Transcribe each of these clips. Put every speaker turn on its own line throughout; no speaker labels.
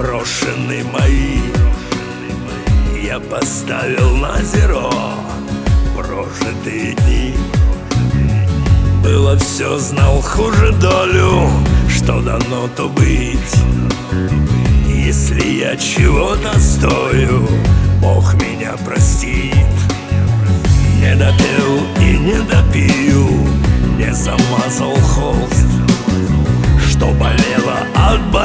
Брошенные мои. Я поставил на зеро Прожитые дни. Было все, знал хуже долю Что дано, то быть. Если я чего-то стою Бог меня простит. Не допил и не допил Не замазал холст. Что болело, отболит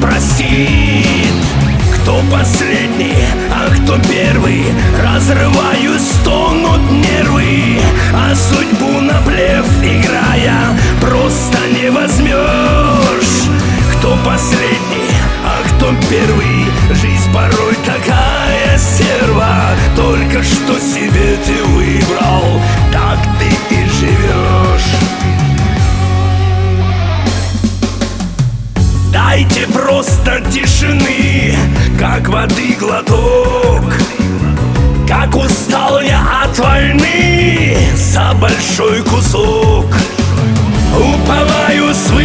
простит кто последний, а кто первый? Разрываю, стонут нервы. А судьбу на плев играя Просто не возьмешь. Кто последний, а кто первый? Жизнь порой такая серва. Только что себе ты Дайте просто тишины, как воды глоток. Как устал я от войны за большой кусок. Уповаю свыше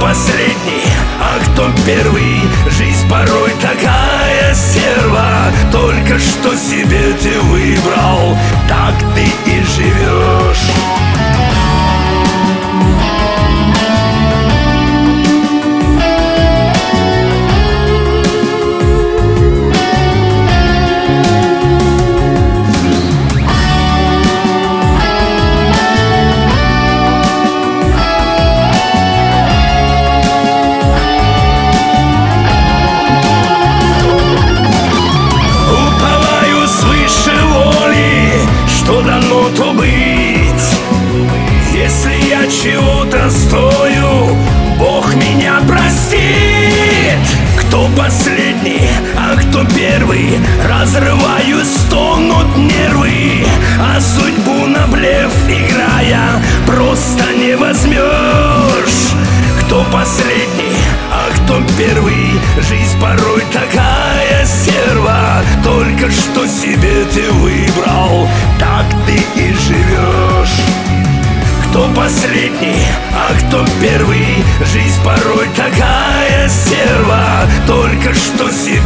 последний, а кто первый? Жизнь порой такая серва Только что себе стою, Бог меня простит. Кто последний, а кто первый? Разрываю, стонут нервы. А судьбу на блеф играя Просто не возьмешь. Кто последний, а кто первый? Жизнь порой такая серва Только что себе ты выбрал кто последний, а кто первый? Жизнь порой такая серва Только что себе